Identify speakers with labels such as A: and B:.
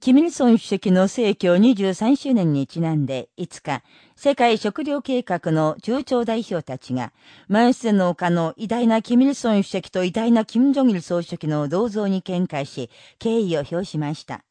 A: キミルソン主席の逝去23周年にちなんで5日、世界食糧計画の中長代表たちが、満スの丘の偉大なキミルソン主席と偉大なキム・ジョギル総書記の銅像に見解し、敬意を表しました。